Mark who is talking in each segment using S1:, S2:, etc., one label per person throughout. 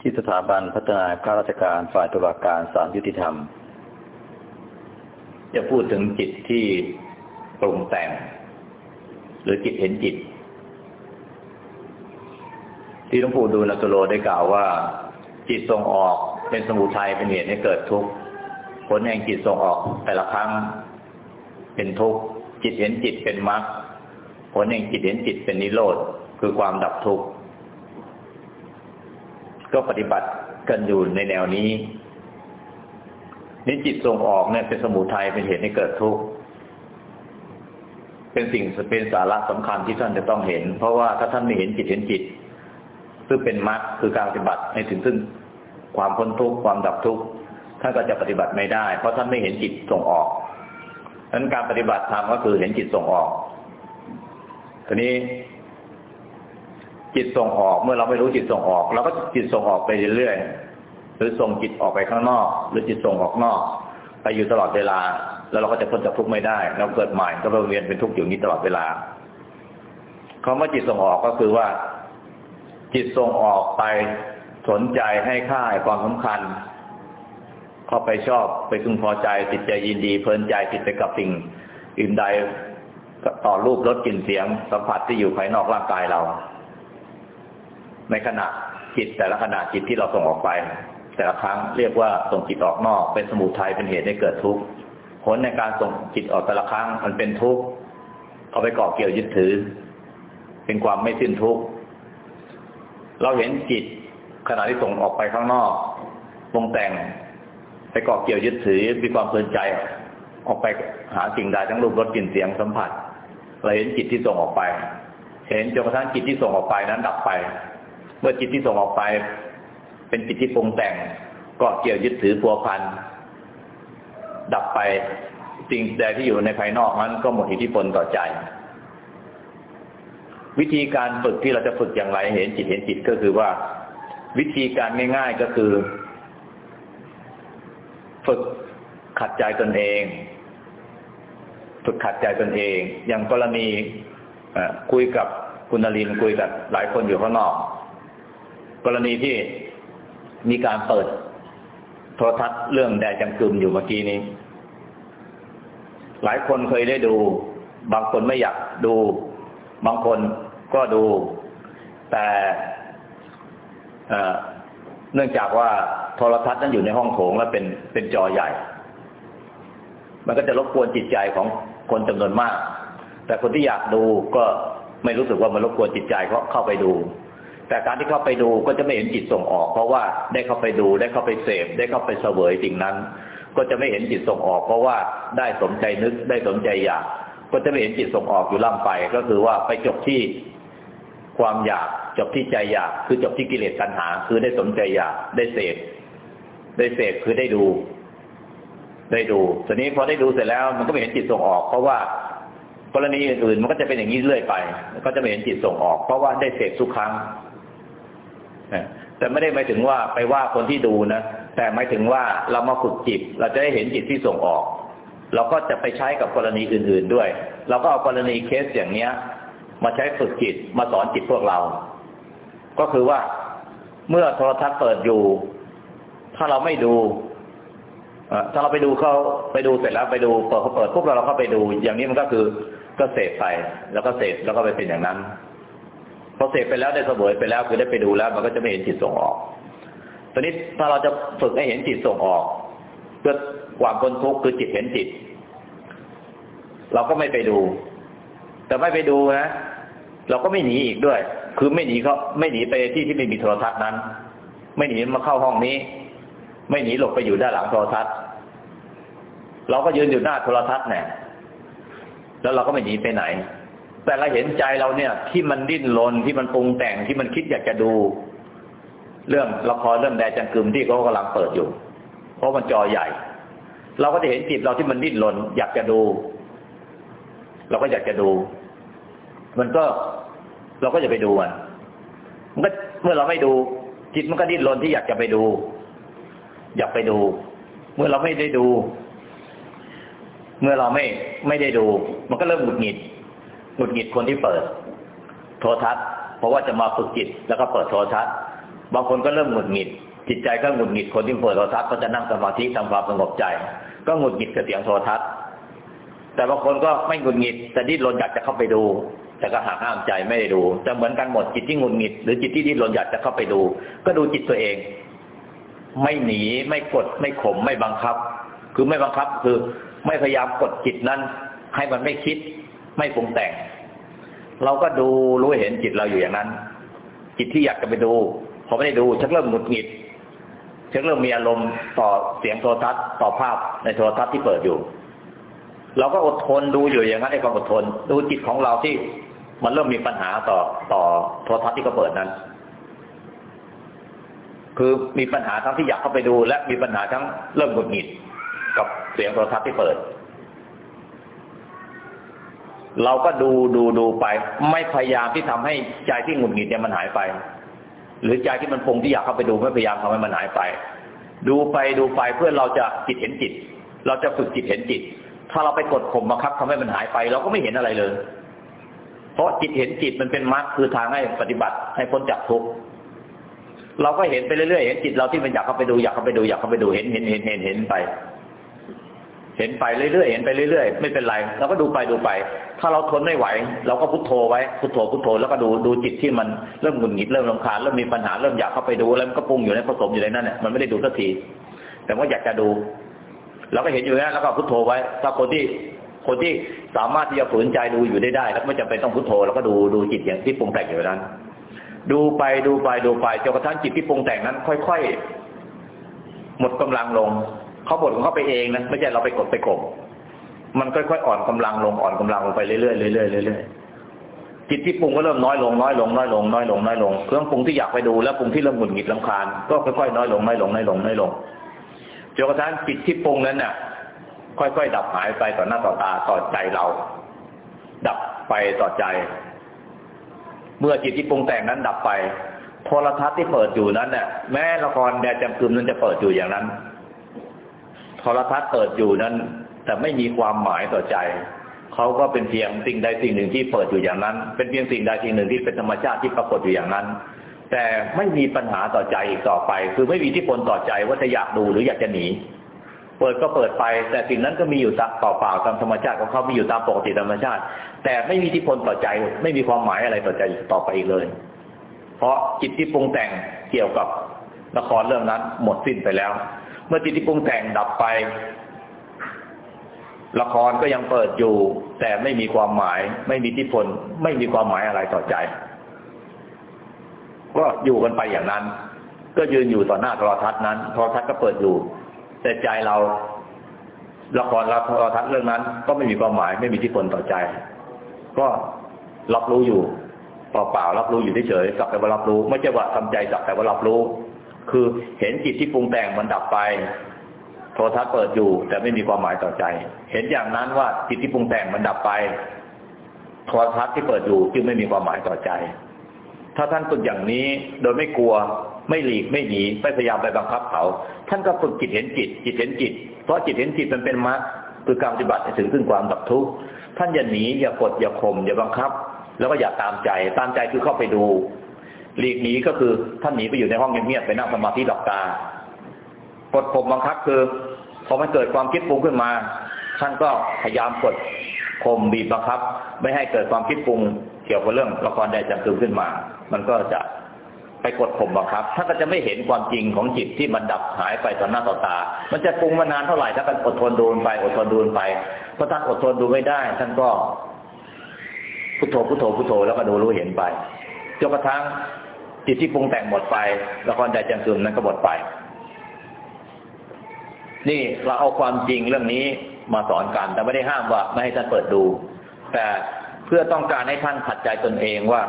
S1: ที่สถาบันพัฒนาข้าราชการฝ่ายตุลาการศาลยุติธรรม จะพูดถึงจิตที่ปรุงแต่ง หรือจิตเห็นจิต ที่หลวงปู่ดูลตุโลได้กล่าวว่า จิตส่งออกเป็นสมุทัยเป็นเหตุให้เกิดทุกข์ผลแห่งจิตส่งออกแต่ละครั้งเป็นทุกข์จิตเห็นจิตเป็นมรรคผลแห่งจิตเห็นจิตเป็นนิโรธคือความดับทุกข์ ก็ปฏิบัติกันอยู่ในแนวนี้นี่จิตส่งออกเนี่ยเป็นสมุทัยเป็นเหตุให้เกิดทุกข์เป็นสิ่งเป็นสาระสำคัญที่ท่านจะต้องเห็น เพราะว่าถ้าท่านไม่เห็นจิตเห็นจิต ซึ่งเป็นมรรคคือการปฏิบัติให้ถึงซึ่งความพ้นทุกข์ความดับทุกข์ท่านก็จะปฏิบัติไม่ได้ เพราะท่านไม่เห็นจิตส่งออกดังนั้นการปฏิบัติธรรมก็คือเห็นจิตส่งออกทีนี้ จิตส่งออกเมื่อเราไม่รู้จิตส่งออกเราก็จิตส่งออกไปเรื่อยๆหรือส่งจิตออกไปข้างนอก หรือจิตส่งออกนอก ไปอยู่ตลอดเวลา แล้วเราก็จะพ้นจากทุกข์ไม่ได้ เราเกิดใหม่ก็เราเรียนเป็นทุกข์อยู่นี้ตลอดเวลาคำว่าจิตส่งออกก็คือว่า จิตส่งออกไปสนใจให้ค่าความสำคัญ เข้าไปชอบไปพึงพอใจจิตใจยินดี เพลินใจจิตไปกับสิ่งอื่นใดต่อรูปรสกลิ่นเสียงสัมผัสที่อยู่ภายนอกร่างกายเรา ในขณะจิตแต่ละขณะจิตที่เราส่งออกไป แต่ละครั้งเรียกว่าส่งจิตออกนอก เป็นสมุทัยเป็นเหตุให้เกิดทุกข์ผลในการส่งจิตออกแต่ละครั้งมันเป็นทุกข์เอาไปเกาะเกี่ยวยึดถือ เป็นความไม่สิ้นทุกข์เราเห็นจิตขณะที่ส่งออกไปข้างนอกปรุงแต่งไปเกาะเกี่ยวยึดถือมีความเพลินใจออกไปหาสิ่งใดทั้งรูปรสกลิ่นเสียงสัมผัสเราเห็นจิตที่ส่งออกไป เห็นจนกระทั่งจิตที่ส่งออกไปนั้นดับไป เมื่อจิตที่ส่งออกไป เป็นจิตที่ปรุงแต่งก็เกี่ยวยึดถือพัวพันดับไปสิ่งใดที่อยู่ในภายนอกนั้นก็หมดอิทธิพลต่อใจ วิธีการฝึกที่เราจะฝึกอย่างไรเห็นจิตเห็นจิตก็คือว่า วิธีการง่ายๆก็คือ ฝึกขัดใจตนเอง ฝึกขัดใจตนเอง อย่างกรณีคุยกับคุณนรินคุยกับหลายคนอยู่ข้างนอก กรณีที่มีการเปิดโทรทัศน์เรื่องแดจังกึมอยู่เมื่อกี้นี้ หลายคนเคยได้ดู บางคนไม่อยากดู บางคนก็ดู แต่เนื่องจากว่าโทรทัศน์นั้นอยู่ในห้องโถงและเป็นเป็นจอใหญ่ มันก็จะรบกวนจิตใจของคนจำนวนมาก แต่คนที่อยากดูก็ไม่รู้สึกว่ามันรบกวนจิตใจเขาเข้าไปดู แต่การที่เข้าไปดูก็จะไม่เห็นจิตส่งออก เพราะว่าได้เข้าไปดูได้เข้าไปเสพได้เข้าไปเสวยสิ่งนั้น ก็จะไม่เห็นจิตส่งออก เพราะว่าได้สมใจนึกได้สมใจอยาก ก็จะไม่เห็นจิตส่งออกอยู่ล่ำไป ก็คือว่าไปจบที่ความอยากจบที่ใจอยากคือจบที่กิเลสตัณหา คือได้สมใจอยากได้เสพได้เสพคือได้ดู ได้ดูทีนี้พอได้ดูเสร็จแล้วมันก็ไม่เห็นจิตส่งออก เพราะว่ากรณีอื่นๆมันก็จะเป็นอย่างนี้เรื่อยไป ก็จะไม่เห็นจิตส่งออก เพราะว่าได้เสพทุกครั้ง แต่ไม่ได้หมายถึงว่าไปว่าคนที่ดูนะ แต่หมายถึงว่าเรามาฝึกจิต เราจะได้เห็นจิตที่ส่งออก เราก็จะไปใช้กับกรณีอื่น ๆด้วย เราก็เอากรณีเคสอย่างเนี้ย มาใช้ฝึกจิตมาสอนจิตพวกเรา ก็คือว่าเมื่อโทรทัศน์เปิดอยู่ ถ้าเราไม่ดูถ้าเราไปดูเขาไปดูเสร็จแล้วไปดูเปิดเขาเปิดพวกเราเราเข้าไปดู อย่างนี้มันก็คือก็เสพไปแล้วก็เสพแล้วก็ไปเป็นอย่างนั้น พอเสพไปแล้วได้เสวยไปแล้วคือได้ไปดูแล้ว มันก็จะไม่เห็นจิตส่งออกตอนนี้ถ้าเราจะฝึกให้เห็นจิตส่งออก เพื่อความพ้นทุกข์คือจิตเห็นจิต เราก็ไม่ไปดู แต่ไม่ไปดูนะเราก็ไม่หนีอีกด้วย คือไม่หนีเขาไม่หนีไปที่ที่ไม่มีโทรทัศน์นั้น ไม่หนีมาเข้าห้องนี้ ไม่หนีหลบไปอยู่ด้านหลังโทรทัศน์ เราก็ยืนอยู่หน้าโทรทัศน์เนี่ยแล้วเราก็ไม่หนีไปไหน แต่เราเห็นใจเราเนี่ย ที่มันดิ้นรนที่มันปรุงแต่งที่มันคิดอยากจะดู เรื่องละครเรื่องแดจังกึมที่เขากำลังเปิดอยู่ เพราะมันจอใหญ่ เราก็จะเห็นจิตเราที่มันดิ้นรนอยากจะดู เราก็อยากจะดู มันก็เราก็จะไปดูมันมันก็เมื่อเราไม่ดู จิตมันก็ดิ้นรนที่อยากจะไปดู อยากไปดู เมื่อเราไม่ได้ดู เมื่อเราไม่ไม่ได้ดู มันก็เริ่มหงุดหงิด หงุดหงิดคนที่เปิด โทรทัศน์ เพราะว่าจะมาฝึกจิตแล้วก็เปิดโทรทัศน์ บางคนก็เริ่มหงุดหงิด จิตใจก็หงุดหงิดคนที่เปิดโทรทัศน์ก็จะนั่งสมาธิทำความสงบใจ ก็หงุดหงิดกับเสียงโทรทัศน์ แต่บางคนก็ไม่หงุดหงิด แต่ดิ้นรนอยากจะเข้าไปดูแต่ก็หักห้ามใจไม่ได้ดูจะเหมือนกันหมดจิตที่หงุดหงิด หรือจิตที่ดิ้นรนอยากจะเข้าไปดู ก็ดูจิตตัวเอง ไม่หนีไม่กดไม่ข่มไม่บังคับ คือไม่บังคับคือไม่พยายามกดจิตนั้น ให้มันไม่คิด ไม่ปรุงแต่ง เราก็ดูรู้เห็นจิตเราอยู่อย่างนั้น จิตที่อยากจะไปดูพอไม่ได้ดูชักเริ่มหงุดหงิดชักเริ่มมีอารมณ์ต่อเสียงโทรทัศน์ต่อภาพในโทรทัศน์ที่เปิดอยู่ เราก็อดทนดูอยู่อย่างนั้นไอ้ความอดทน ดูจิตของเราที่มันเริ่มมีปัญหาต่อต่อโทรทัศน์ที่เขาเปิดนั้น คือมีปัญหาทั้งที่อยากเข้าไปดู และมีปัญหาทั้งเริ่มหงุดหงิดกับเสียงโทรทัศน์ที่เปิด เราก็ดูดูดูไป ไม่พยายามที่ทำให้ใจที่หงุดหงิดเนี่ยมันหายไป หรือใจที่มันพงที่อยากเข้าไปดูไม่พยายามทำให้มันหายไป ดูไปดูไปเพื่อเราจะจิตเห็นจิต เราจะฝึกจิตเห็นจิต ถ้าเราไปกดข่มบังคับทำให้มันหายไป เราก็ไม่เห็นอะไรเลย เพราะจิตเห็นจิตมันเป็นมรรคคือทางให้ปฏิบัติให้พ้นจากทุกข์เราก็เห็นไปเรื่อยๆเห็นจิตเราที่มันอยากเข้าไปดูอยากเข้าไปดูอยากเข้าไปดูเห็นเห็นเห็นเห็นเห็นไป เห็นไปเรื่อยๆ เห็นไปเรื่อยๆ ไม่เป็นไรเราก็ดูไปดูไป ถ้าเราทนไม่ไหว เราก็พุทโธไว้พุทโธพุทโธแล้วก็ดูดูจิตที่มันเริ่มหงุดหงิดเริ่มรำคาญเริ่มมีปัญหาเริ่มอยากเข้าไปดูแล้วมันก็ปรุงอยู่ในผสมอยู่ในนั้นเนี่ยมันไม่ได้ดูสักที แต่ว่าอยากจะดูเราก็เห็นอยู่นะแล้วก็พุทโธไว้ ถ้าคนที่คนที่สามารถที่จะฝืนใจดูอยู่ได้ได้แล้วไม่จำเป็นต้องพุทโธแล้วก็ดูดูจิตอย่างที่ปรุงแต่งอยู่นั้น ดูไปดูไปดูไปจนกระทั่งจิตที่ปรุงแต่งนั้น ค่อย ๆ หมดกำลังลง เขาบดของเขาไปเองนะไม่ใช่เราไปกดไปข่มมันค่อยๆอ่อนกำลังลงอ่อนกำลังลงไปเรื่อยๆเรื่อยๆเรื่อยๆจิตที่ปรุงก็เริ่มน้อยลงน้อยลงน้อยลงน้อยลงน้อยลงเครื่องปรุงที่อยากไปดูแล้วปรุงที่เริ่มหงุดหงิดลำคาญก็ค่อยๆน้อยลงน้อยลงน้อยลงน้อยลงจนกระทั่งจิตที่ปรุงนั้นน่ะ ค่อยๆดับหายไปต่อหน้าต่อตาต่อใจเรา ดับไปต่อใจ เมื่อจิตที่ปรุงแต่งนั้นดับไปโทรทัศน์ที่เปิดอยู่นั้นเนี่ยแม้ละครแดดจำกึมนั้นจะเปิดอยู่อย่างนั้น โทรทัศน์เปิดอยู่นั้น แต่ไม่มีความหมายต่อใจเขาก็เป็นเพียงสิ่งใดสิ่งหนึ่งที่เปิดอยู่อย่างนั้น เป็นเพียงสิ่งใดสิ่งหนึ่งที่เป็นธรรมชาติที่ปรากฏอยู่อย่างนั้น แต่ไม่มีปัญหาต่อใจอีกต่อไป คือไม่มีที่พลต่อใจว่าจะอยากดูหรืออยากจะหนีเปิดก็เปิดไป แต่สิ่งนั้นก็มีอยู่ต่อเปล่าตามธรรมชาติของเขามีอยู่ตามปกติธรรมชาติ แต่ไม่มีที่พลต่อใจ ไม่มีความหมายอะไรต่อใจต่อไปอีกเลย เพราะจิตที่ปรุงแต่งเกี่ยวกับละครเรื่องนั้นหมดสิ้นไปแล้ว เมื่อจิตที่ปรุงแต่งดับไป ละครก็ยังเปิดอยู่ แต่ไม่มีความหมาย ไม่มีที่พลไม่มีความหมายอะไรต่อใจ ก็อยู่กันไปอย่างนั้น ก็ยืนอยู่ต่อหน้าโทรทัศน์นั้นโทรทัศน์ก็เปิดอยู่ แต่ใจเราละครละโทรทัศน์เรื่องนั้น ก็ไม่มีความหมาย ไม่มีที่พลต่อใจ ก็รับรู้อยู่เปล่าๆรับรู้อยู่เฉยๆสักแต่ว่ารับรู้ ไม่ใช่ว่าทำใจสักแต่ว่ารับรู้ คือเห็นจิตที่ปรุงแต่งมันดับไป โทรทัศน์เปิดอยู่ แต่ไม่มีความหมายต่อใจ เห็นอย่างนั้นว่าจิตที่ปรุงแต่งมันดับไป โทรทัศน์ที่เปิดอยู่จึงไม่มีความหมายต่อใจ ถ้าท่านฝึกอย่างนี้โดยไม่กลัว ไม่หลีกไม่หนีไม่พยายามไปบังคับเขา ท่านก็ฝึกจิตเห็นจิต จิตเห็นจิต เพราะจิตเห็นจิตมันเป็นมรรคคือการปฏิบัติถึงซึ่งความดับทุกข์ท่านอย่าหนีอย่ากดอย่าข่มอย่าบังคับ แล้วก็อย่าตามใจ ตามใจคือเข้าไปดู หลีกหนีก็คือท่านหนีไปอยู่ในห้องเงียบๆไปนั่งสมาธิหลับตากดข่มบังคับคือพอมันเกิดความคิดปรุงขึ้นมา ท่านก็พยายามกดข่มบีบบังคับ ไม่ให้เกิดความคิดปรุงเกี่ยวกับเรื่องละครใดจำคืนขึ้นมา มันก็จะไปกดข่มบังคับท่านก็จะไม่เห็นความจริงของจิตที่มันดับหายไปต่อหน้าต่อตา มันจะปรุงมานานเท่าไหร่ถ้ากันอดทนดูไปอดทนดูไปพอท่านอดทนดูไม่ได้ ท่านก็พุทโธพุทโธพุทโธแล้วก็ดูรู้เห็นไปจนกระทั่ง จิตที่ปรุงแต่งหมดไป ละครใจจังซึมนั้นก็หมดไป นี่เราเอาความจริงเรื่องนี้มาสอนกัน แต่ไม่ได้ห้ามว่าไม่ให้ท่านเปิดดู แต่เพื่อต้องการให้ท่านขัดใจตนเองว่า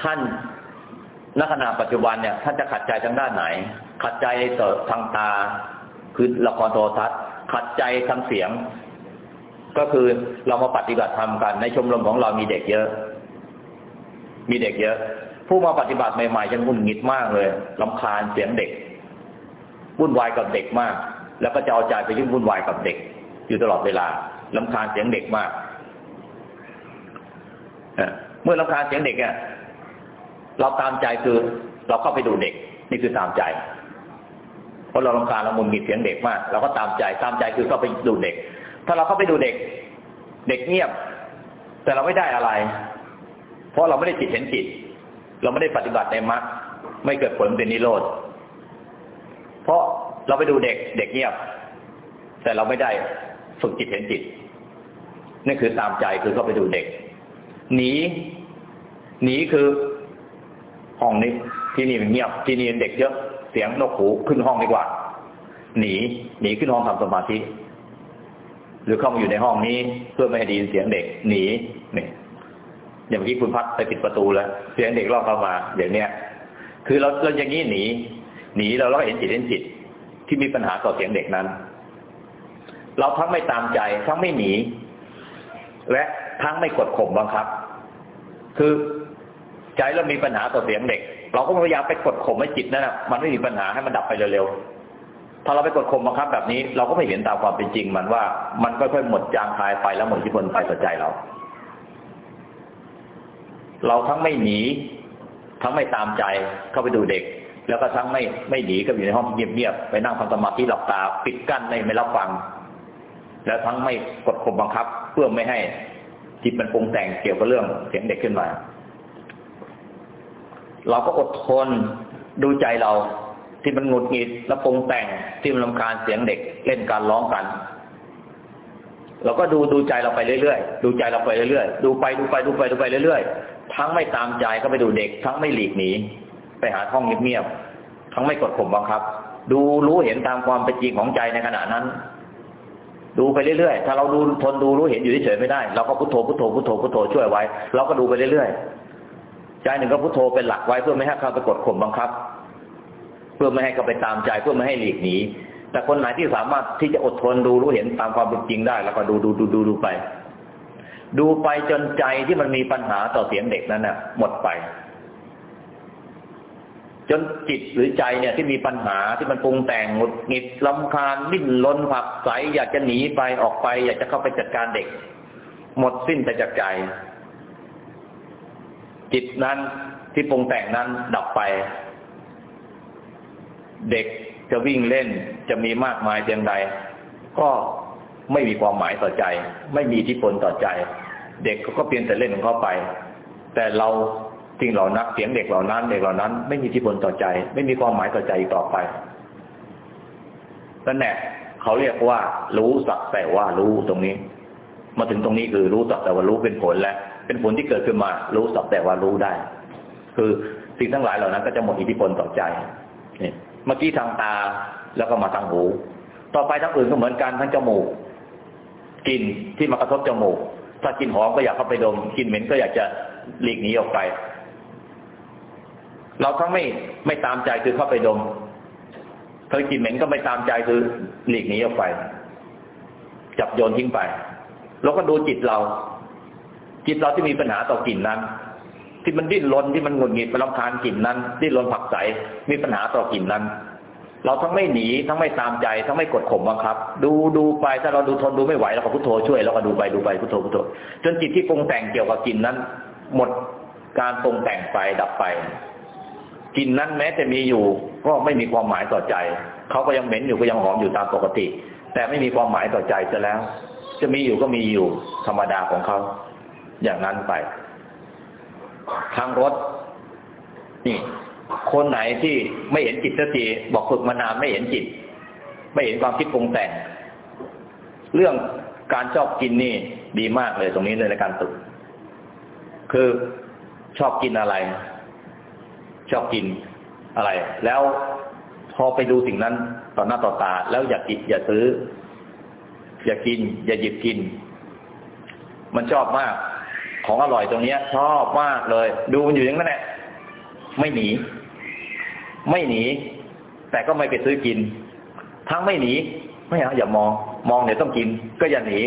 S1: ท่านนักขณะปัจจุบันเนี่ย ท่านจะขัดใจทางด้านไหน ขัดใจต่อทางตา คือละครโทรทัศน์ ขัดใจทางเสียง ก็คือเรามาปฏิบัติธรรมกัน ในชมรมของเรามีเด็กเยอะ มีเด็กเยอะ ผู้มาปฏิบัติใหม่ๆจะงุนงิดมากเลยลำคาญเสียงเด็กวุ่นวายกับเด็กมาก แล้วก็จะเอาใจไปยุ่งวุ่นวายกับเด็ก อยู่ตลอดเวลาลำคาญเสียงเด็กมากเมื่อลำคาญเสียงเด็กเนี่ยเราตามใจคือเราเข้าไปดูเด็ก นี่คือตามใจเพราะเราลำคาญเรามุนมิดเสียงเด็กมากเราก็ตามใจตามใจคือเข้าไปดูเด็ก ถ้าเราเข้าไปดูเด็ก เด็กเงียบ แต่เราไม่ได้อะไร เพราะเราไม่ได้จิตเห็นจิต เราไม่ได้ปฏิบัติในมรรคไม่เกิดผลเป็นนิโรธเพราะเราไปดูเด็กเด็กเงียบ แต่เราไม่ได้ฝึกจิตเห็นจิตนี่คือตามใจคือเข้าไปดูเด็กหนีหนีคือห้องนี้ ที่นี่มันเงียบ ที่นี่เด็กเยอะเสียงนกหูขึ้นห้องดีกว่า หนีหนีขึ้นห้องทำสมาธิหรือเข้ามาอยู่ในห้องนี้เพื่อไม่ให้ได้ยินเสียงเด็ก หนีนี่ อย่างเมื่อกี้คุณพัดไปปิดประตูแล้วเสียงเด็กรอบเข้ามาเดี๋ยวนี้ยคือเราเราอย่างนี้หนี หนีเราเราเห็นจิตเห็นจิต ที่มีปัญหาต่อเสียงเด็กนั้น เราทั้งไม่ตามใจทั้งไม่หนี และทั้งไม่กดข่มบังคับ คือใจเรามีปัญหาต่อเสียงเด็ก เราก็พยายามไปกดข่มให้จิตนั่นนะมันไม่มีปัญหาให้มันดับไปเร็วๆถ้าเราไปกดข่มบังคับแบบนี้ เราก็ไม่เห็นตามความเป็นจริงมันว่า มันค่อยๆหมดจางคายไปแล้วหมดที่พลไปต่อใจเรา เราทั้งไม่หนี ทั้งไม่ตามใจเข้าไปดูเด็ก แล้วก็ทั้งไม่ไม่หนีก็อยู่ในห้องเงียบๆไปนั่งทำสมาธิหลับตา ปิดกั้นไม่ไม่รับฟัง แล้วทั้งไม่กดข่มบังคับ เพื่อไม่ให้จิตมันปรุงแต่งเกี่ยวกับเรื่องเสียงเด็กขึ้นมา เราก็อดทนดูใจเราที่มันหงุดหงิดและปรุงแต่งที่มันลำคาญเสียงเด็กเล่นการร้องกัน เราก็ดูดูใจเราไปเรื่อยๆ ดูใจเราไปเรื่อยๆ ดูไปดูไปดูไปดูไปเรื่อยๆ ทั้งไม่ตามใจก็ไปดูเด็ก ทั้งไม่หลีกหนีไปหาห้องเงียบๆ ทั้งไม่กดข่มบังคับ ดูรู้เห็นตามความเป็นจริงของใจในขณะนั้น ดูไปเรื่อยๆ ถ้าเราดูทนดูรู้เห็นอยู่เฉยๆไม่ได้ เราก็พุทโธพุทโธพุทโธพุทโธช่วยไว้ เราก็ดูไปเรื่อยๆ ใจหนึ่งก็พุทโธเป็นหลักไว้เพื่อไม่ให้เขาไปกดข่มบังคับ เพื่อไม่ให้เขาไปตามใจเพื่อไม่ให้หลีกหนี แต่คนไหนที่สามารถที่จะอดทนดูรู้เห็นตามความเป็นจริงได้ แล้วก็ดูดูดูดูดูไป ดูไปจนใจที่มันมีปัญหาต่อเสียงเด็กนั้นน่ะ หมดไป จนจิตหรือใจเนี่ยที่มีปัญหาที่มันปรุงแต่งหงุดหงิดลำคาญดิ้นรนผักใสอยากจะหนีไปออกไป อยากจะเข้าไปจัดการเด็ก หมดสิ้นไปจากใจ จิตนั้นที่ปรุงแต่งนั้นดับไป เด็ก จะวิ่งเล่นจะมีมากมายเพียงใด ก็ไม่มีความหมายต่อใจ ไม่มีอิทธิพลต่อใจ เด็กก็เพียงแต่เล่นของเขาไป แต่เราสิ่งเหล่านั้นเสียงเด็กเหล่านั้น เด็กเหล่านั้น ไม่มีอิทธิพลต่อใจ ไม่มีความหมายต่อใจอีกต่อไปนั่นแหละเขาเรียกว่า รู้สักแต่ว่ารู้ตรงนี้ มาถึงตรงนี้คือรู้สักแต่ว่ารู้เป็นผลแล้วเป็นผลที่เกิดขึ้นมา รู้สักแต่ว่ารู้ได้ คือสิ่งทั้งหลายเหล่านั้นก็จะหมดอิทธิพลต่อใจนี่ เมื่อกี้ทางตาแล้วก็มาทางหู ต่อไปทั้งอื่นก็เหมือนกันทั้งจมูกกลิ่นที่มากระทบจมูก ถ้ากลิ่นหอมก็อยากเข้าไปดมกลิ่นเหม็นก็อยากจะหลีกหนีออกไป เราทั้งไม่ไม่ตามใจคือเข้าไปดมเคยกลิ่นเหม็นก็ไม่ตามใจคือหลีกหนีออกไป จับโยนทิ้งไปเราก็ดูจิตเรา จิตเราที่มีปัญหาต่อกลิ่นนั้น ที่มันดิ้นรนที่มันหงุดหงิดมันรำคาญกลิ่นนั้น ดิ้นรนผักใสมีปัญหาต่อกลิ่นนั้น เราทั้งไม่หนีทั้งไม่ตามใจทั้งไม่กดข่มบังคับ ดูดูไปถ้าเราดูทนดูไม่ไหวเราก็พุทโธช่วยเราก็ดูไปดูไปพุทโธพุทโธจนจิตที่ปรุงแต่งเกี่ยวกับกลิ่นนั้น หมดการปรุงแต่งไปดับไปกลิ่นนั้นแม้จะมีอยู่ก็ไม่มีความหมายต่อใจเขาก็ยังเหม็นอยู่ก็ยังหอมอยู่ตามปกติ แต่ไม่มีความหมายต่อใจจะแล้ว จะมีอยู่ก็มีอยู่ธรรมดาของเขาอย่างนั้นไป ทางรถ นี่ คนไหนที่ไม่เห็นจิตสักทีบอกฝึกมานานไม่เห็นจิต ไม่เห็นความคิดปรุงแต่ง เรื่องการชอบกินนี่ดีมากเลยตรงนี้เลยในการฝึก คือชอบกินอะไร ชอบกินอะไร แล้วพอไปดูสิ่งนั้นต่อหน้าต่อตา แล้วอย่ากินอย่าซื้อ อย่ากิน อย่าหยิบกิน มันชอบมาก ของอร่อยตรงเนี้ย ชอบมากเลย ดูมันอยู่อย่างนั้นแหละไม่หนี ไม่หนี แต่ก็ไม่ไปซื้อกิน ทั้งไม่หนี ไม่เอาอย่ามอง มองเดี๋ยวต้องกิน ก็อย่าหนี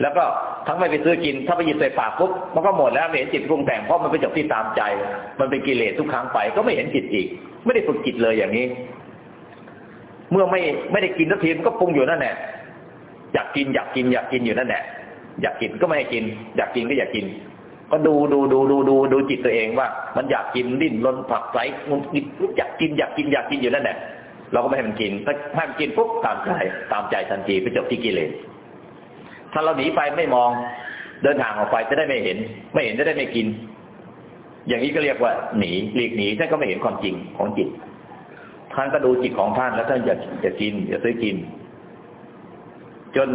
S1: แล้วก็ทั้งไม่ไปซื้อกิน ถ้าไปหยิบใส่ปากปุ๊บมันก็หมดแล้วไม่เห็นจิตปรุงแต่งเพราะมันไปจบที่ตามใจ มันเป็นกิเลสทุกครั้งไป ก็ไม่เห็นจิตอีก ไม่ได้ฝึกจิตเลยอย่างนี้ เมื่อไม่ไม่ได้กินสักทีมันก็ปรุงอยู่นั่นแหละอยากกินอยากกินอยากกินอยู่นั่นแหละ อยากกินก็ไม่ให้กิน อยากกินก็อยากกิน ก็ดูดูดูดูดูดูจิตตัวเองว่า มันอยากกินดิ้นรนผักไสมันอยากกินอยากกินอยากกินอยู่นั่นแหละเราก็ไม่ให้มันกินถ้าให้มันกินปุ๊บตามใจตามใจทันทีไปจบที่กิเลสถ้าเราหนีไปไม่มองเดินทางออกไปจะได้ไม่เห็น ไม่เห็นจะได้ไม่กิน อย่างนี้ก็เรียกว่าหนีหลีกหนีท่านก็ไม่เห็นความจริงของจิตท่านก็ดูจิตของท่านแล้วท่านอย่าอย่ากินอย่าซื้อกิน จน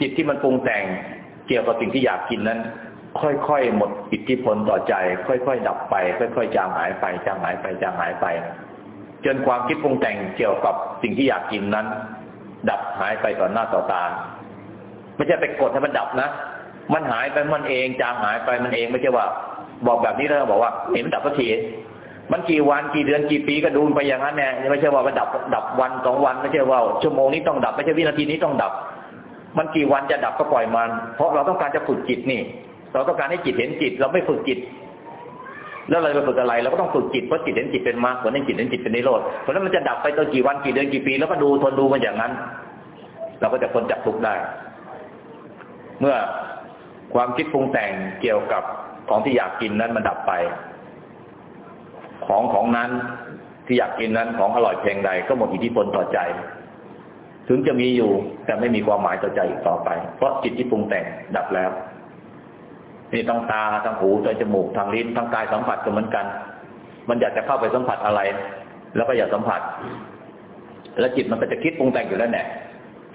S1: จิตที่มันปรุงแต่งเกี่ยวกับสิ่งที่อยากกินนั้น ค่อยๆหมดอิทธิพลต่อใจ ค่อยๆดับไป ค่อยๆจางหายไปจางหายไปจางหายไป จนความคิดปรุงแต่งเกี่ยวกับสิ่งที่อยากกินนั้น ดับหายไปต่อหน้าต่อตา ไม่ใช่ไปกดให้มันดับนะมันหายไปมันเองจางหายไปมันเองไม่ใช่ว่า บอกแบบนี้แล้วบอกว่าเห็นมันดับสักทีมันกี่วันกี่เดือนกี่ปีก็ดูไปอย่างนั้นแน่ไม่ใช่ว่ามันดับดับวันสองวันไม่ใช่ว่าชั่วโมงนี้ต้องดับไม่ใช่วินาทีนี้ต้องดับ มันกี่วันจะดับก็ปล่อยมัน เพราะเราต้องการจะฝึกจิตนี่ เราต้องการให้จิตเห็นจิต เราไม่ฝึกจิต แล้วเราไปฝึกอะไรเราก็ต้องฝึกจิตเพราะจิตเห็นจิตเป็นมรรคผลเห็นจิตเห็นจิตเป็นนิโรธเพราะนั้นมันจะดับไปตัวกี่วันกี่เดือนกี่ปี แล้วก็ดูทนดูมันอย่างนั้น เราก็จะพ้นจากทุกข์ได้ เมื่อความคิดปรุงแต่งเกี่ยวกับของที่อยากกินนั้นมันดับไป ของของนั้นที่อยากกินนั้นของอร่อยเพียงใดก็หมดอิทธิพลต่อใจ ถึงจะมีอยู่ แต่ไม่มีความหมายต่อใจอีกต่อไป เพราะจิตที่ปรุงแต่งดับแล้วนี่ทั้งตาทั้งหูทั้งจมูกทางลิ้นทั้งกายสัมผัสก็เหมือนกัน มันอยากจะเข้าไปสัมผัสอะไร แล้วก็อยากสัมผัส แล้วจิตมันก็จะคิดปรุงแต่งอยู่แล้วแน่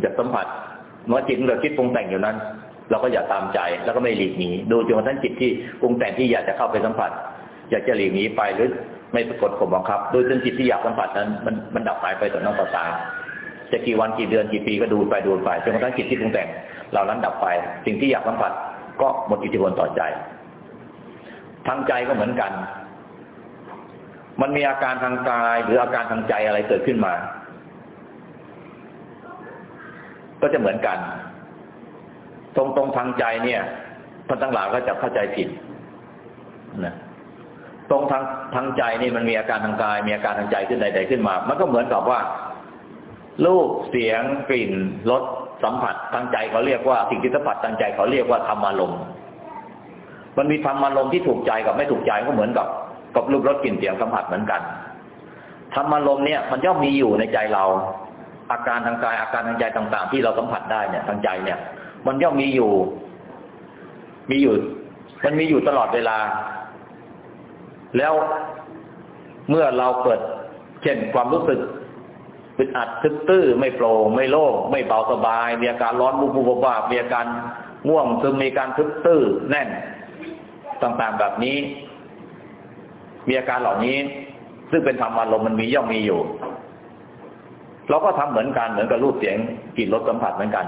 S1: อยากสัมผัสเมื่อจิตเราคิดปรุงแต่งอยู่นั้น เราก็อย่าตามใจแล้วก็ไม่หลีกหนีดูจนกระทั่งจิตที่ปรุงแต่งที่อยากจะเข้าไปสัมผัส อยากจะหลีกหนีไปหรือไม่ปรากฏข่มบังคับโดยจนจิตที่อยากสัมผัสนั้นมันมันดับหายไปต่อหน้าต่อตา จะกี่วันกี่เดือนกี่ปีก็ดูไปดูไปจนกระทั่งจิตที่ปรุงแต่งเหล่านั้นดับไป สิ่งที่อยากสัมผัสก็หมดอิทธิพลต่อใจทางใจก็เหมือนกัน มันมีอาการทางกายหรืออาการทางใจอะไรเกิดขึ้นมา ก็จะเหมือนกัน ตรงตรงทางใจเนี่ยท่านทั้งหลายก็จะเข้าใจผิดนะตรงทางทางใจนี่มันมีอาการทางกาย มีอาการทางใจขึ้นใดๆขึ้นมา มันก็เหมือนกับว่า รูปเสียงกลิ่นรสสัมผัสทางใจเขาเรียกว่าสิ่งที่สัมผัสทางใจเขาเรียกว่าธรรมารมณ์มันมีธรรมารมณ์ที่ถูกใจกับไม่ถูกใจก็เหมือนกับกับรูปรสกลิ่นเสียงสัมผัสเหมือนกันธรรมารมณ์เนี่ย มันย่อมมีอยู่ในใจเรา อาการทางกายอาการทางใจต่าง ๆ ที่เราสัมผัสได้เนี่ยทางใจเนี่ย มันย่อมมีอยู่ มีอยู่ มันมีอยู่ตลอดเวลา แล้วเมื่อเราเกิดเช่นความรู้สึก อึดอัดทึบตื้อไม่โปร่งไม่โล่งไม่เบาสบาย มีอาการร้อนบุบบุบบ้ามีอาการง่วงซึมมีการทึบตื้อแน่น ต่างๆแบบนี้ มีอาการเหล่านี้ ซึ่งเป็นธรรมอารมณ์มันมีย่อมมีอยู่ เราก็ทำเหมือนกันเหมือนกับรูปเสียงกลิ่นรสสัมผัสเหมือนกัน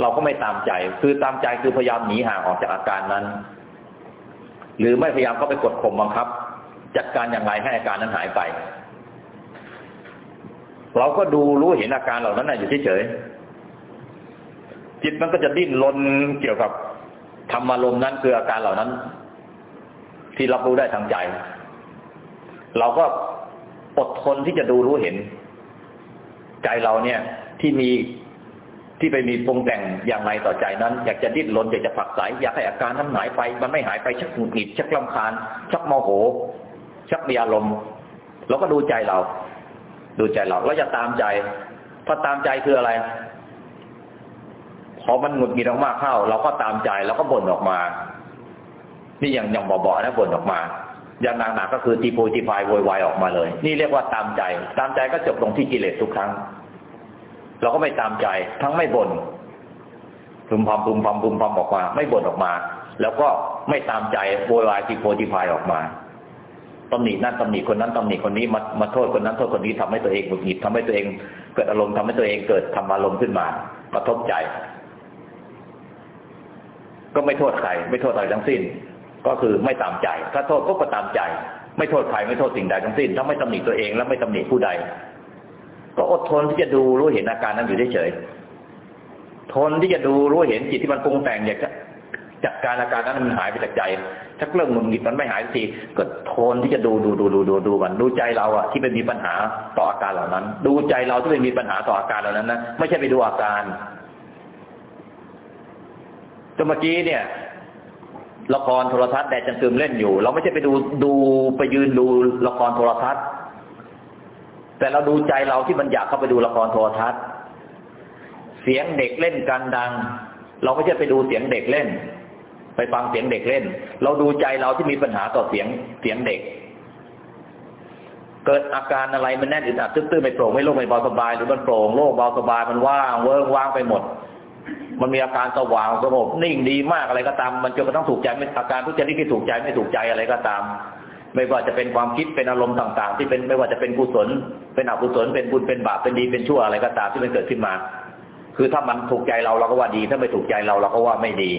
S1: เราก็ไม่ตามใจ คือตามใจคือพยายามหนีห่างออกจากอาการนั้น หรือไม่พยายามเข้าไปกดข่มบังคับ จัดการอย่างไรให้อาการนั้นหายไป เราก็ดูรู้เห็นอาการเหล่านั้นอยู่เฉยๆจิตมันก็จะดิ้นรนเกี่ยวกับธรรมารมณ์นั้นคืออาการเหล่านั้น ที่รับรู้ได้ทางใจ เราก็อดทนที่จะดูรู้เห็น ใจเราเนี่ยที่มีที่ไปมีปรุงแต่งอย่างไรต่อใจนั้น อยากจะดิ้นรนอยากจะผักสายอยากให้อาการนั้นหายไป มันไม่หายไปชักหงุดหงิดชักลำคาญ ชักโมโห ชักมีอารมณ์เราก็ดูใจเรา ดูใจเราเราจะตามใจถ้าตามใจคืออะไรพอมันหงุดหงิดมาเข้า เราก็ตามใจเราก็บ่นออกมา นี่อย่างอย่างบ่ๆนะบ่นออกมาอย่างหนักๆก็คือตีโพตีพายโวยวายออกมาเลย นี่เรียกว่าตามใจ ตามใจก็จบลงที่กิเลสทุกครั้ง เราก็ไม่ตามใจ ทั้งไม่บน่นพึมพำพึมพำพึมพำออกมา ไม่บ่นออกมา แล้วก็ไม่ตามใจโวยวายตีโพตีพายออกมา ตำหนินั่นตำหนิคนนั้นตำหนิคนนี้มามาโทษคนนั้นโทษคนนี้ทำให้ตัวเองหงุดหงิดทำให้ตัวเอง เกิดอารมณ์ทำให้ตัวเองเกิดทำอารมณ์ขึ้นมากระทบใจ ก็ไม่โทษใครไม่โทษอะไรทั้งสิ้น ก็คือไม่ตามใจ ถ้าโทษก็ก็ตามใจ ไม่โทษใครไม่โทษสิ่งใดทั้งสิ้น ถ้าไม่ตำหนิตัวเองและไม่ตำหนิผู้ใด ก็อดทนที่จะดูรู้เห็นอาการนั้นอยู่เฉยทนที่จะดูรู้เห็นจิตที่มันปรุงแต่งอยากจะ จัดการอาการนั้นมันหายไปจากใจชักเรื่องมึงหิดมันไม่หายทีก็โทนที่จะดูดูดูดูดูดูมันดูใจเราอะที่เป็นมีปัญหาต่ออาการเหล่านั้น ดูใจเราที่เป็นมีปัญหาต่ออาการเหล่านั้นนะไม่ใช่ไปดูอาการจนเมื่อกี้เนี่ยละครโทรทัศน์แดดจังกึมเล่นอยู่ เราไม่ใช่ไปดูดูไปยืนดูละครโทรทัศน์ แต่เราดูใจเราที่มันอยากเข้าไปดูละครโทรทัศน์ เสียงเด็กเล่นกันดัง เราไม่ใช่ไปดูเสียงเด็กเล่น ไปฟังเสียงเด็กเล่น เราดูใจเราที่มีปัญหาต่อเสียงเสียงเด็ก เกิดอาการอะไรมันแน่นอึดอัดตื้อๆไม่โปร่งไม่โล่งไม่เบาสบายหรือมันโปร่งโล่งเบาสบายมันว่างเวิ้งว่างไปหมด มันมีอาการสว่างสงบนิ่งดีมากอะไรก็ตาม มันจนกระทั่งถูกใจไม่อาการทุกชนิดที่ถูกใจไม่ถูกใจอะไรก็ตาม ไม่ว่าจะเป็นความคิดเป็นอารมณ์ต่าง ๆ ที่เป็นไม่ว่าจะเป็นกุศล เป็นอกุศลเป็นบุญเป็นบาปเป็นดีเป็นชั่วอะไรก็ตามที่มันเกิดขึ้นมา คือถ้ามันถูกใจเราเราก็ว่าดี ถ้าไม่ถูกใจเราเราก็ว่าไม่ดี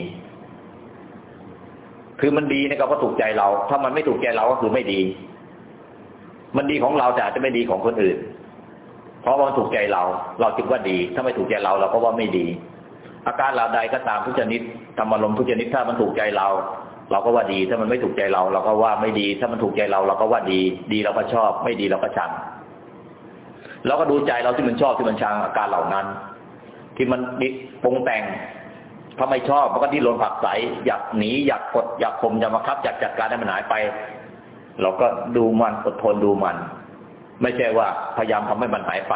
S1: คือมันดีนะครับก็ถูกใจเรา ถ้ามันไม่ถูกใจเราก็คือไม่ดี มันดีของเราแต่อาจจะไม่ดีของคนอื่น เพราะมันถูกใจเรา เราคิดว่าดี ถ้าไม่ถูกใจเราเราก็ว่าไม่ดี อาการเหล่าใดก็ตามทุกชนิดธรรมารมณ์ทุกชนิดถ้ามันถูกใจเรา เราก็ว่าดี ถ้ามันไม่ถูกใจเรา เราก็ว่าไม่ดี ถ้ามันถูกใจเราเราก็ว่าดี ดีเราก็ชอบ ไม่ดีเราก็ชังเราก็ดูใจเราที่มันชอบที่มันชังอาการเหล่านั้น ที่มันปรุงแต่ง ถ้าไม่ชอบมันก็ที่ลนผักใสอยากหนีอยากกดอยากข่มอยากบังคับอยากจัดการให้มันหายไป เราก็ดูมันอดทนดูมัน ไม่ใช่ว่าพยายามทำให้มันหายไป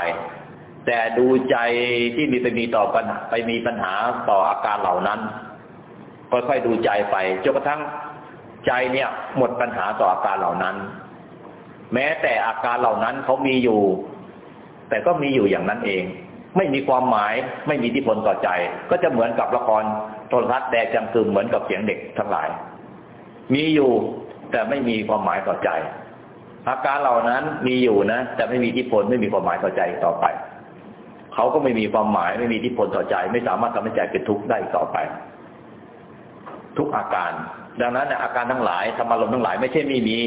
S1: แต่ดูใจที่มีไปมีต่อปัญหาไปมีปัญหาต่ออาการเหล่านั้นค่อยๆดูใจไปจนกระทั่งใจเนี่ย หมดปัญหาต่ออาการเหล่านั้น แม้แต่อาการเหล่านั้นเขามีอยู่ แต่ก็มีอยู่อย่างนั้นเอง ไม่มีความหมายไม่มีอิทธิพลต่อใจ ก็จะเหมือนกับละครโทรทัศน์แดงจังกึมเหมือนกับเสียงเด็กทั้งหลาย มีอยู่แต่ไม่มีความหมายต่อใจ อาการเหล่านั้นมีอยู่นะ แต่ไม่มีอิทธิพลไม่มีความหมายต่อใจต่อไป เขาก็ไม่มีความหมายไม่มีอิทธิพลต่อใจ ไม่สามารถทำให้ใจเป็นทุกข์ได้ต่อไป ทุกอาการ ดังนั้นอาการทั้งหลายธรรมารมทั้งหลายไม่ใช่ไม่มี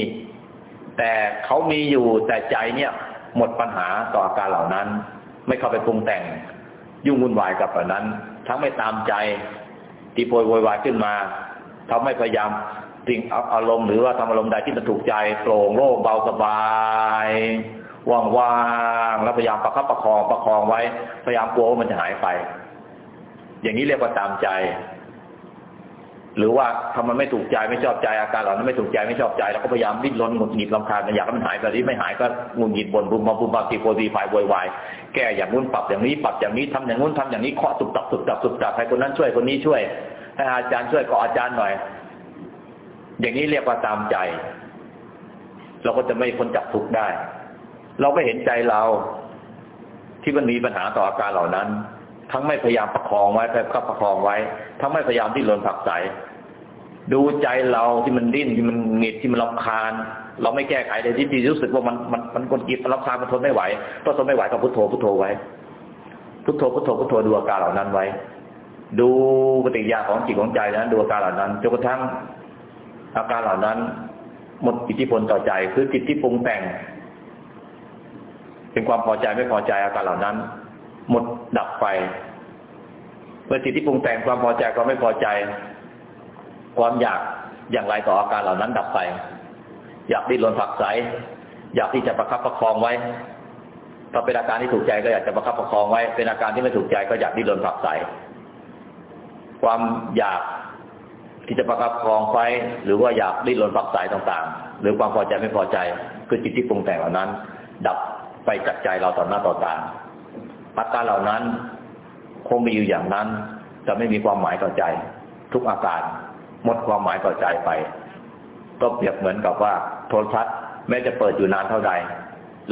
S1: แต่เขามีอยู่แต่ใจเนี่ย หมดปัญหาต่ออาการเหล่านั้น ไม่เข้าไปปรุงแต่ง ยุ่งวุ่นวายกับแบบนั้น ทั้งไม่ตามใจตีโพยโวยวายขึ้นมาเขาไม่พยายามสิ่งอารมณ์หรือว่าทำอารมณ์ใดที่มันถูกใจโปร่งโล่งเบาสบายว่างๆแล้วพยายามประคับประคองประคองไว้ พยายามกลัวว่ามันจะหายไป อย่างนี้เรียกว่าตามใจ หรือว่าถ้ามันไม่ถูกใจไม่ชอบใจอาการเหล่านั้นไม่ถูกใจไม่ชอบใจเราก็พยายามดิ้นรนหงุดหงิดลำคาญอยากให้มันหายแต่ที่ไม่หายก็หงุดหงิดบ่นบุมบาบุมบาตีโพดีฝ่ายวยวายแก้อย่างนู้นปรับอย่างนี้ปรับอย่างนี้ทำอย่างนู้นทำอย่างนี้เคาะตุบตับตุบตับตุบตับให้คนนั้นช่วยคนนี้ช่วยให้อาจารย์ช่วยก็อาจารย์หน่อย อย่างนี้เรียกว่าตามใจ เราก็จะไม่พ้นจากทุกข์ได้ เราก็เห็นใจเราที่มันมีปัญหาต่ออาการเหล่านั้น ทั้งไม่พยายามประคองไว้แบบประคองไว้ ทั้งไม่พยายามที่หลนผักใสดูใจเราที่มันดิ้นที่มันหงิดที่มันรำคาญ เราไม่แก้ไขเลยที่ที่รู้สึกว่ามันมันมันกดกิดมันรำคาญมันทนไม่ไหวก็ทนไม่ไหวก็พุทโธพุทโธไว้ พุทโธพุทโธพุทโธดูอาการเหล่านั้นไว้ ดูปฏิกิริยาของจิตของใจนั้นดูอาการเหล่านั้นจนกระทั่งอาการเหล่านั้น หมดอิทธิพลต่อใจคือจิตที่ปรุงแต่ง เป็นความพอใจไม่พอใจอาการเหล่านั้น หมดดับไปเมื่อจิตที่ปรุงแต่งความพอใจความไม่พอใจ ความอยากอย่างไรต่ออาการเหล่านั้นดับไป อยากดิ้นรนผักใสอยากที่จะประคับประคองไว้ ถ้าเป็นอาการที่ถูกใจก็อยากจะประคับประคองไว้ เป็นอาการที่ไม่ถูกใจก็อยากดิ้นรนผักใสความอยากที่จะประคับครองไฟหรือว่าอยากดิ้นรนฝักสายต่างๆ หรือความพอใจไม่พอใจ คือจิตที่ปรุงแต่งเหล่านั้น ดับไปจากใจเราต่อหน้าต่อตา อาการเหล่านั้น คงมีอยู่อย่างนั้น จะไม่มีความหมายต่อใจ ทุกอาการหมดความหมายต่อใจไป ก็เปรียบเหมือนกับว่า โทรทัศน์แม้จะเปิดอยู่นานเท่าใด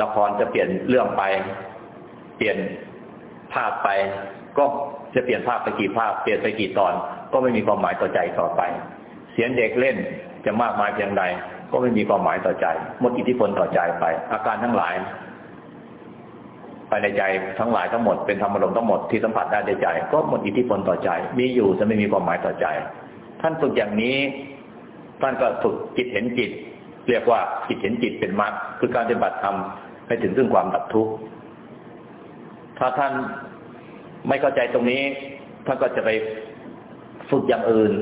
S1: ละครจะเปลี่ยนเรื่องไป เปลี่ยนภาพไป ก็จะเปลี่ยนภาพไปกี่ภาพ เปลี่ยนไปกี่ตอน ก็ไม่มีความหมายต่อใจต่อไป เสียงเด็กเล่นจะมากมายเพียงใด ก็ไม่มีความหมายต่อใจ หมดอิทธิพลต่อใจไป อาการทั้งหลาย ภายในใจทั้งหลายทั้งหมดเป็นธรรมารมณ์ทั้งหมดที่สัมผัสได้ในใจ ก็หมดอิทธิพลต่อใจ มีอยู่จะไม่มีความหมายต่อใจ ท่านฝึกอย่างนี้ ท่านก็ฝึกจิตเห็นจิต เรียกว่าจิตเห็นจิตเป็นมรรคคือการปฏิบัติธรรมให้ถึงซึ่งความดับทุกข์ถ้าท่านไม่เข้าใจตรงนี้ท่านก็จะไปฝึกอย่างอื่น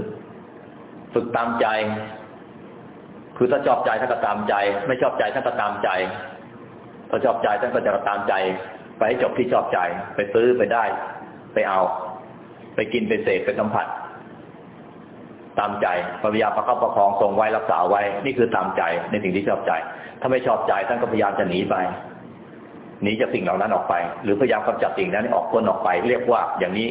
S1: ฝึกตามใจ คือถ้าชอบใจท่านก็ตามใจ ไม่ชอบใจท่านก็ตามใจถ้าชอบใจท่านก็จะตามใจ ไปให้จบที่ชอบใจ ไปซื้อไปได้ ไปเอา ไปกินไปเสพไปสัมผัส ตามใจพยายามประคับประคองทรงไว้รักษาไว้ นี่คือตามใจในสิ่งที่ชอบใจ ถ้าไม่ชอบใจท่านก็พยายามจะหนีไปหนีจากสิ่งเหล่านั้นออกไป หรือพยายามกำจัดสิ่งนั้นออกพ้นออกไป เรียกว่าอย่างนี้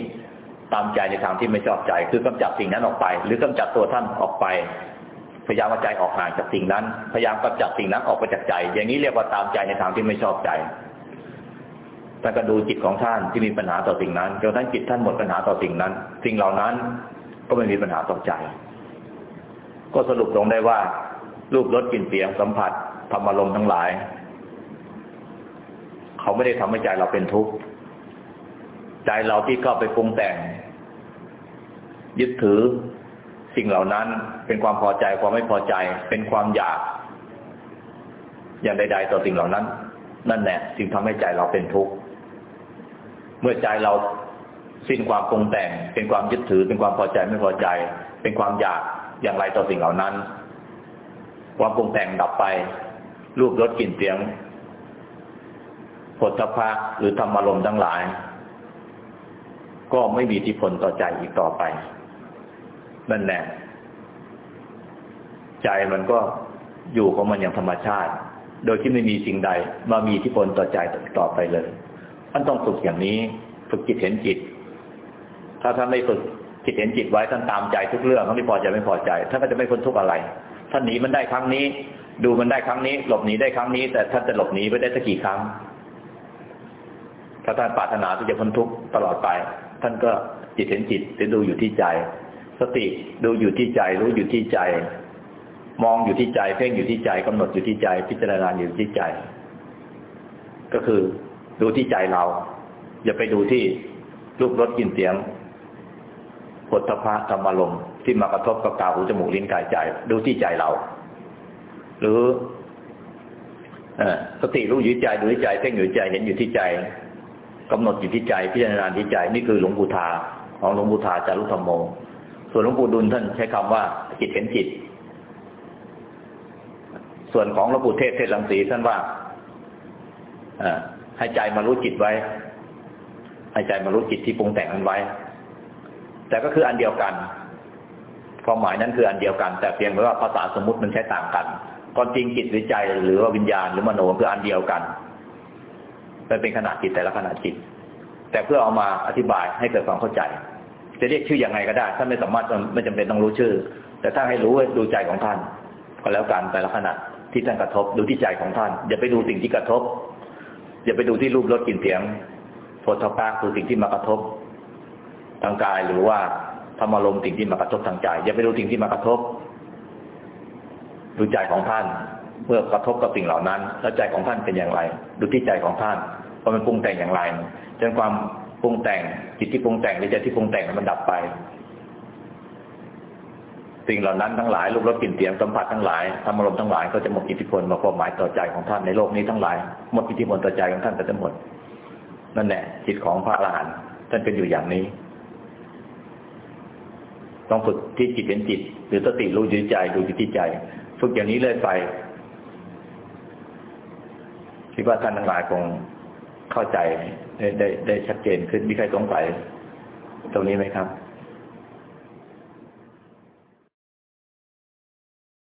S1: ตามใจในทางที่ไม่ชอบใจ คือกำจัดสิ่งนั้นออกไป หรือกำจัดตัวท่านออกไป พยายามเอาใจออกห่างจากสิ่งนั้น พยายามกำจัดสิ่งนั้นออกไปจากใจ อย่างนี้เรียกว่าตามใจในทางที่ไม่ชอบใจ ท่านก็ดูจิตของท่านที่มีปัญหาต่อสิ่งนั้นจนท่านจิตท่านหมดปัญหาต่อสิ่งนั้น สิ่งเหล่านั้นก็ไม่มีปัญหาต่อใจ ก็สรุปลงได้ว่า รูปรสกลิ่นเสียงสัมผัสธรรมอารมณ์ทั้งหลาย เขาไม่ได้ทำให้ใจเราเป็นทุกข์ใจเราที่เข้าไปปรุงแต่ง ยึดถือสิ่งเหล่านั้นเป็นความพอใจความไม่พอใจ เป็นความอยาก อย่างใด ๆ ต่อสิ่งเหล่านั้น นั่นแหละจึงทำให้ใจเราเป็นทุกข์ เมื่อใจเราสิ้นความปรุงแต่ง เป็นความยึดถือ เป็นความพอใจไม่พอใจ เป็นความอยากอย่างไรต่อสิ่งเหล่านั้น ความปรุงแต่งดับไป รูปรสกลิ่นเสียงผลทพะหรือธรรมารมณ์ทั้งหลาย ก็ไม่มีทธิพลต่อใจอีกต่อไป นั่นแน่ใจมันก็อยู่ของมันอย่างธรรมชาติ โดยที่ไม่มีสิ่งใดมามีทธิพลต่อใจต่อไปเลย มันต้องฝึกอย่างนี้ ฝึกจิตเห็นจิต ถ้าท่านไม่ฝึกจิตเห็นจิตไว้ท่านตามใจทุกเรื่องท่านไม่พอใจไม่พอใจท่านก็จะไม่พ้นทุกข์อะไรท่านหนีมันได้ครั้งนี้ ดูมันได้ครั้งนี้ หลบหนีได้ครั้งนี้ แต่ท่านจะหลบหนีไปได้สักกี่ครั้งถ้าท่านปรารถนาที่จะพ้นทุกข์ตลอดไป ท่านก็จิตเห็นจิตจะดูอยู่ที่ใจ สติดูอยู่ที่ใจ รู้อยู่ที่ใจ มองอยู่ที่ใจ เพ่งอยู่ที่ใจกำหนดอยู่ที่ใจ พิจารณาอยู่ที่ใจ ก็คือ ดูที่ใจเรา อย่าไปดูที่รูปรสกลิ่นเสียงผลทพะธรรมารมที่มากระทบกับตาหูจมูกลิ้นกายใจ ดูที่ใจเรา หรือสติรู้อยู่ใจดูที่ใจเพ่งอยู่ใจเห็นอยู่ที่ใจกำหนดอยู่ที่ใจ พิจารณาที่ใจ นี่คือหลวงปู่ทาของหลวงปู่ทาจารุธรรมโม ส่วนหลวงปู่ดุลท่านใช้คำว่าจิตเห็นจิต ส่วนของหลวงปู่เทศเทศลังสีท่านว่า ให้ใจมารู้จิตไว้ ให้ใจมารู้จิตที่ปรุงแต่งนั้นไว้ แต่ก็คืออันเดียวกันความหมายนั้นคืออันเดียวกัน แต่เพียงแต่ว่าภาษาสมมุติมันใช้ต่างกันความจริงจิตหรือใจหรือว่าวิญญาณหรือมโนคืออันเดียวกันมันเป็นขนาดจิตแต่ละขนาดจิต แต่เพื่อเอามาอธิบายให้เกิดความเข้าใจ จะเรียกชื่ออยังไงก็ได้ ถ้าไม่สามารถไม่จำเป็นต้องรู้ชื่อ แต่ถ้าให้รู้ดูใจของท่าน ก็แล้วกันแต่ละขณะที่ท่านกระทบดูที่ใจของท่าน อย่าไปดูสิ่งที่กระทบ อย่าไปดูที่รูปรสกลิ่นเสียงโผฏฐัพพะคือสิ่งที่มากระทบทางกายหรือว่าธรรมารมณ์สิ่งที่มากระทบทางใจอย่าไปดูสิ่งที่มากระทบดูใจของท่านเมื่อกระทบกับสิ่งเหล่านั้น แล้วใจของท่านเป็นอย่างไร ดูที่ใจของท่านว่ามันปรุงแต่งอย่างไรจนความปรุงแต่งจิตที่ปรุงแต่งหรือใจที่ปรุงแต่งมันดับไป สิ่งเหล่านั้นทั้งหลายรูปรสกลิ่นเสียงสัมผัสทั้งหลายธรรมอารมณ์ทั้งหลายก็จะหมดอิทธิพลมาความหมายต่อใจของท่านในโลกนี้ทั้งหลายหมดอิทธิพลต่อใจของท่านก็จะหมดนั่นแหละจิตของพระอรหันต์ท่านเป็นอยู่อย่างนี้ ต้องฝึกที่จิตเป็นจิต หรือสติรู้อยู่ใจดูอยู่ที่ใจ ฝึกอย่างนี้เลยไปคิดว่าท่านทั้งหลายคงเข้าใจได้ได้ได้ชัดเจนขึ้นมีใครสงสัยตรงนี้ไหมครับ